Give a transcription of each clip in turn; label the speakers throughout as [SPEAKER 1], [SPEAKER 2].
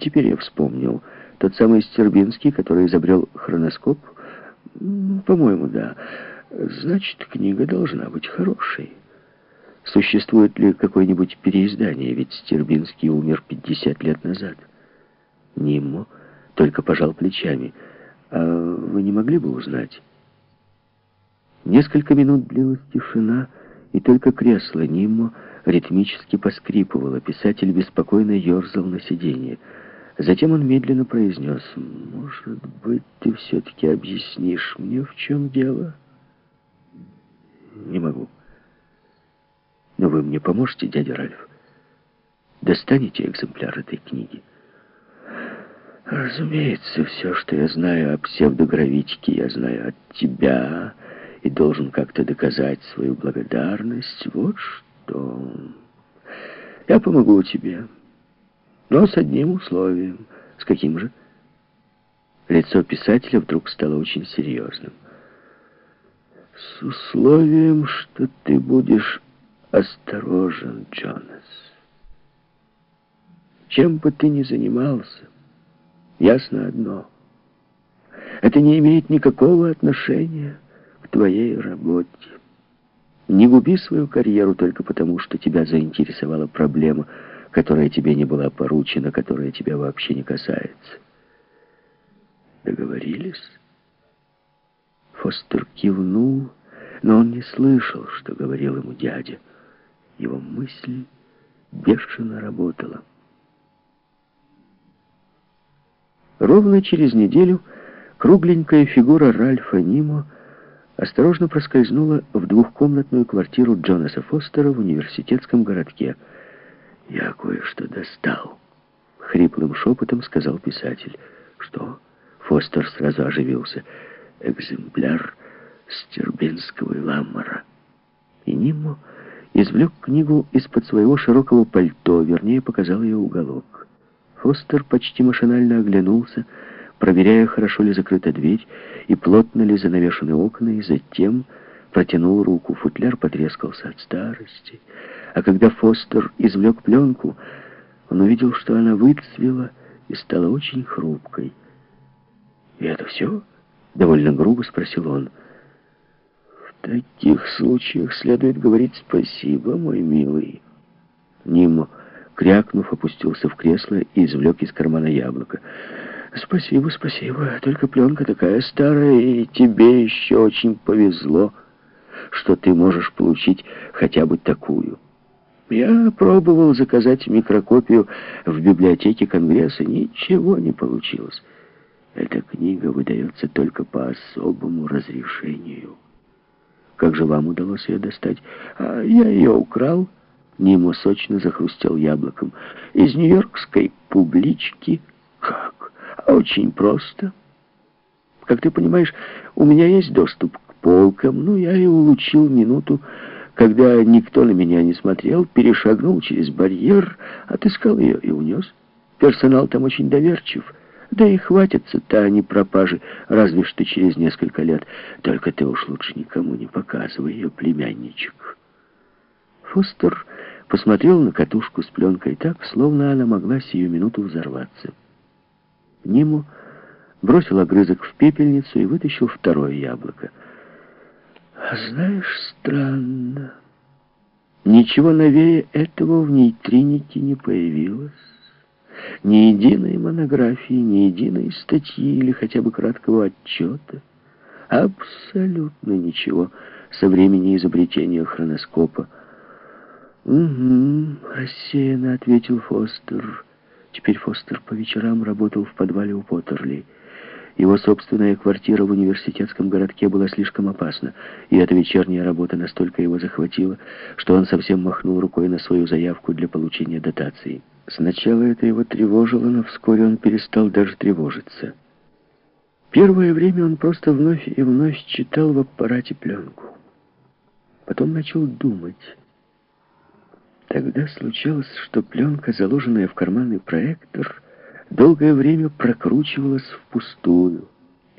[SPEAKER 1] Теперь я вспомнил. Тот самый Стербинский, который изобрел хроноскоп? По-моему, да. Значит, книга должна быть хорошей. Существует ли какое-нибудь переиздание? Ведь Стербинский умер 50 лет назад. Ниммо только пожал плечами. А вы не могли бы узнать? Несколько минут длилась тишина, и только кресло Ниммо ритмически поскрипывало. Писатель беспокойно ерзал на сиденье. Затем он медленно произнес, «Может быть, ты все-таки объяснишь мне, в чем дело?» «Не могу». «Но вы мне поможете, дядя Ральф? Достанете экземпляр этой книги?» «Разумеется, все, что я знаю о псевдогравитике, я знаю от тебя и должен как-то доказать свою благодарность. Вот что. Я помогу тебе, но с одним условием. С каким же?» Лицо писателя вдруг стало очень серьезным. «С условием, что ты будешь осторожен, Джонас. Чем бы ты ни занимался, ясно одно. Это не имеет никакого отношения к твоей работе. Не губи свою карьеру только потому, что тебя заинтересовала проблема, которая тебе не была поручена, которая тебя вообще не касается. Договорились? Фостер кивнул, но он не слышал, что говорил ему дядя. Его мысль бешено работала. Ровно через неделю кругленькая фигура Ральфа Нимо осторожно проскользнула в двухкомнатную квартиру Джонаса Фостера в университетском городке. «Я кое-что достал», — хриплым шепотом сказал писатель. «Что?» — Фостер сразу оживился. «Экземпляр Стербинского и Ламмара». И Ниммо извлек книгу из-под своего широкого пальто, вернее, показал ее уголок. Фостер почти машинально оглянулся, проверяя, хорошо ли закрыта дверь и плотно ли занавешены окна, и затем протянул руку. Футляр потрескался от старости. А когда Фостер извлек пленку, он увидел, что она выцвела и стала очень хрупкой. «И это все?» — довольно грубо спросил он. В таких случаях следует говорить спасибо, мой милый. Нимо, крякнув, опустился в кресло и извлек из кармана яблоко. Спасибо, спасибо. Только пленка такая старая, и тебе еще очень повезло, что ты можешь получить хотя бы такую. Я пробовал заказать микрокопию в библиотеке Конгресса, ничего не получилось. Эта книга выдается только по особому разрешению. Как же вам удалось ее достать? А я ее украл. Нимо сочно захрустел яблоком. Из нью-йоркской публички. Очень просто. Как ты понимаешь, у меня есть доступ к полкам. Ну, я и улучил минуту, когда никто на меня не смотрел, перешагнул через барьер, отыскал ее и унес. Персонал там очень доверчив. Да и хватятся-то они пропажи, разве что через несколько лет. Только ты уж лучше никому не показывай ее, племянничек. Фостер посмотрел на катушку с пленкой так, словно она могла сию минуту взорваться. Ниму бросил огрызок в пепельницу и вытащил второе яблоко. А знаешь, странно. Ничего новее этого в нейтринике не появилось. Ни единой монографии, ни единой статьи или хотя бы краткого отчета. Абсолютно ничего со времени изобретения хроноскопа. «Угу», — рассеянно ответил Фостер. Теперь Фостер по вечерам работал в подвале у Поттерли. Его собственная квартира в университетском городке была слишком опасна, и эта вечерняя работа настолько его захватила, что он совсем махнул рукой на свою заявку для получения дотации. Сначала это его тревожило, но вскоре он перестал даже тревожиться. Первое время он просто вновь и вновь читал в аппарате пленку. Потом начал думать. Тогда случалось, что пленка, заложенная в карманный проектор, долгое время прокручивалась впустую.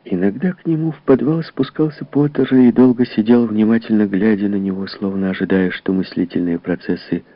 [SPEAKER 1] Иногда к нему в подвал спускался Поттер и долго сидел, внимательно глядя на него, словно ожидая, что мыслительные процессы